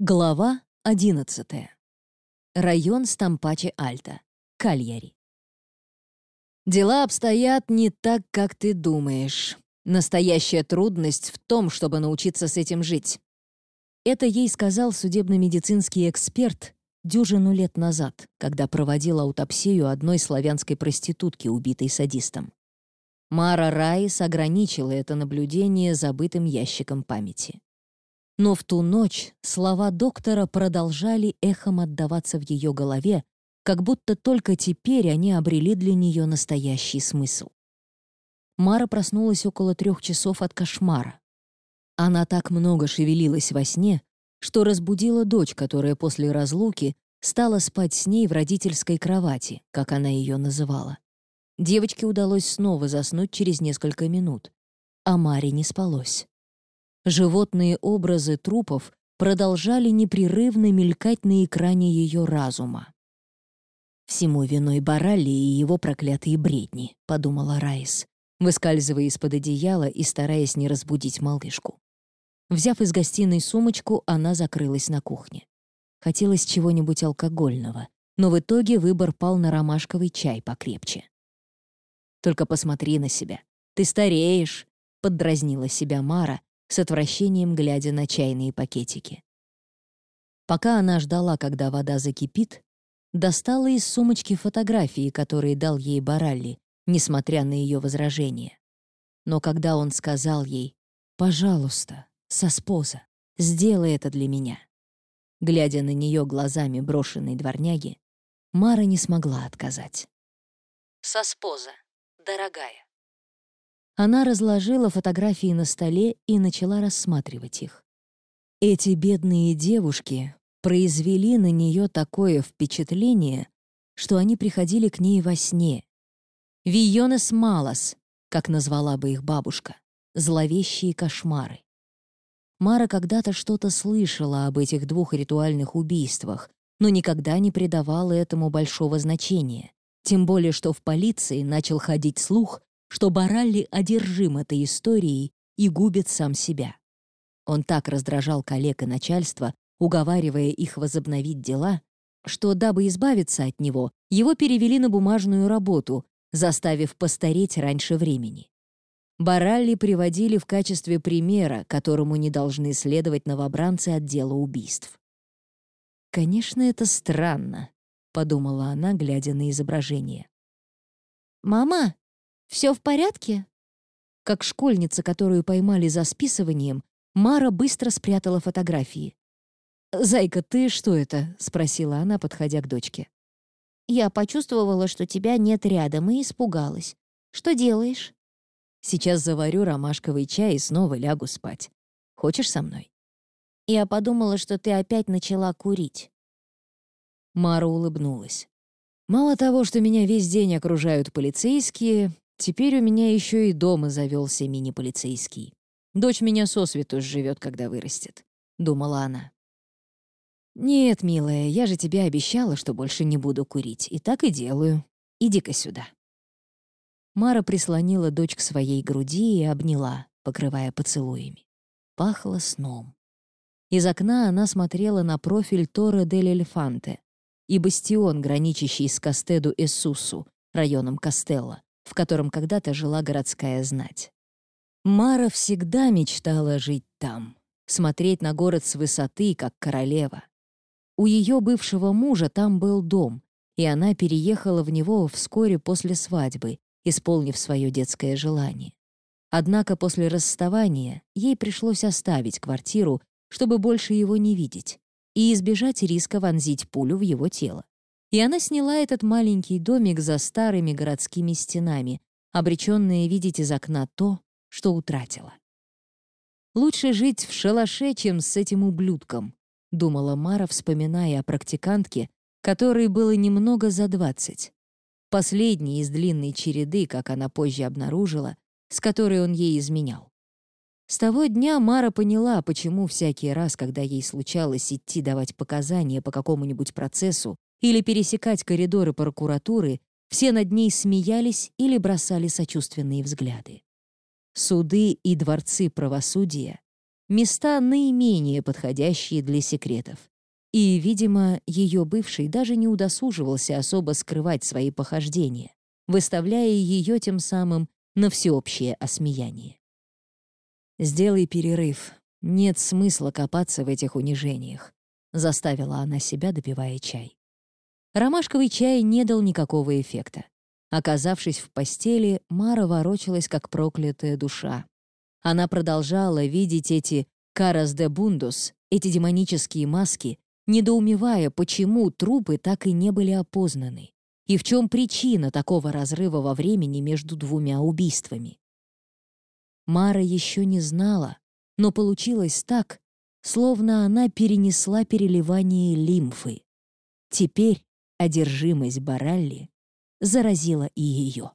Глава 11. Район Стампаче-Альта. Кальяри. Дела обстоят не так, как ты думаешь. Настоящая трудность в том, чтобы научиться с этим жить. Это ей сказал судебно-медицинский эксперт дюжину лет назад, когда проводил аутопсию одной славянской проститутки, убитой садистом. Мара Райс ограничила это наблюдение забытым ящиком памяти. Но в ту ночь слова доктора продолжали эхом отдаваться в ее голове, как будто только теперь они обрели для нее настоящий смысл. Мара проснулась около трех часов от кошмара. Она так много шевелилась во сне, что разбудила дочь, которая после разлуки стала спать с ней в родительской кровати, как она ее называла. Девочке удалось снова заснуть через несколько минут, а Маре не спалось. Животные образы трупов продолжали непрерывно мелькать на экране ее разума. «Всему виной Баралли и его проклятые бредни», — подумала Райс, выскальзывая из-под одеяла и стараясь не разбудить малышку. Взяв из гостиной сумочку, она закрылась на кухне. Хотелось чего-нибудь алкогольного, но в итоге выбор пал на ромашковый чай покрепче. «Только посмотри на себя. Ты стареешь», — поддразнила себя Мара, с отвращением глядя на чайные пакетики. Пока она ждала, когда вода закипит, достала из сумочки фотографии, которые дал ей Баралли, несмотря на ее возражения. Но когда он сказал ей «Пожалуйста, Соспоза, сделай это для меня», глядя на нее глазами брошенной дворняги, Мара не смогла отказать. Соспоза, дорогая. Она разложила фотографии на столе и начала рассматривать их. Эти бедные девушки произвели на нее такое впечатление, что они приходили к ней во сне. «Вийонес малос», как назвала бы их бабушка, зловещие кошмары. Мара когда-то что-то слышала об этих двух ритуальных убийствах, но никогда не придавала этому большого значения. Тем более, что в полиции начал ходить слух, что Баралли одержим этой историей и губит сам себя. Он так раздражал коллег и начальство, уговаривая их возобновить дела, что, дабы избавиться от него, его перевели на бумажную работу, заставив постареть раньше времени. Баралли приводили в качестве примера, которому не должны следовать новобранцы отдела убийств. «Конечно, это странно», — подумала она, глядя на изображение. «Мама, все в порядке?» Как школьница, которую поймали за списыванием, Мара быстро спрятала фотографии. «Зайка, ты что это?» — спросила она, подходя к дочке. «Я почувствовала, что тебя нет рядом, и испугалась. Что делаешь?» «Сейчас заварю ромашковый чай и снова лягу спать. Хочешь со мной?» «Я подумала, что ты опять начала курить». Мара улыбнулась. «Мало того, что меня весь день окружают полицейские, Теперь у меня еще и дома завелся мини-полицейский. Дочь меня сосвету живет, когда вырастет», — думала она. «Нет, милая, я же тебе обещала, что больше не буду курить, и так и делаю. Иди-ка сюда». Мара прислонила дочь к своей груди и обняла, покрывая поцелуями. Пахло сном. Из окна она смотрела на профиль Тора дель Элефанте и бастион, граничащий с Кастеду Эссусу, районом Кастелла, в котором когда-то жила городская знать. Мара всегда мечтала жить там, смотреть на город с высоты, как королева. У ее бывшего мужа там был дом, и она переехала в него вскоре после свадьбы, исполнив свое детское желание. Однако после расставания ей пришлось оставить квартиру, чтобы больше его не видеть, и избежать риска вонзить пулю в его тело и она сняла этот маленький домик за старыми городскими стенами, обреченная видеть из окна то, что утратила. «Лучше жить в шалаше, чем с этим ублюдком», — думала Мара, вспоминая о практикантке, которой было немного за двадцать. Последней из длинной череды, как она позже обнаружила, с которой он ей изменял. С того дня Мара поняла, почему всякий раз, когда ей случалось идти давать показания по какому-нибудь процессу, или пересекать коридоры прокуратуры, все над ней смеялись или бросали сочувственные взгляды. Суды и дворцы правосудия места наименее подходящие для секретов. И, видимо, ее бывший даже не удосуживался особо скрывать свои похождения, выставляя ее тем самым на всеобщее осмеяние. «Сделай перерыв. Нет смысла копаться в этих унижениях», — заставила она себя, допивая чай. Ромашковый чай не дал никакого эффекта. Оказавшись в постели, Мара ворочалась, как проклятая душа. Она продолжала видеть эти «карас де бундус», эти демонические маски, недоумевая, почему трупы так и не были опознаны, и в чем причина такого разрыва во времени между двумя убийствами. Мара еще не знала, но получилось так, словно она перенесла переливание лимфы. Теперь одержимость Баралли заразила и ее.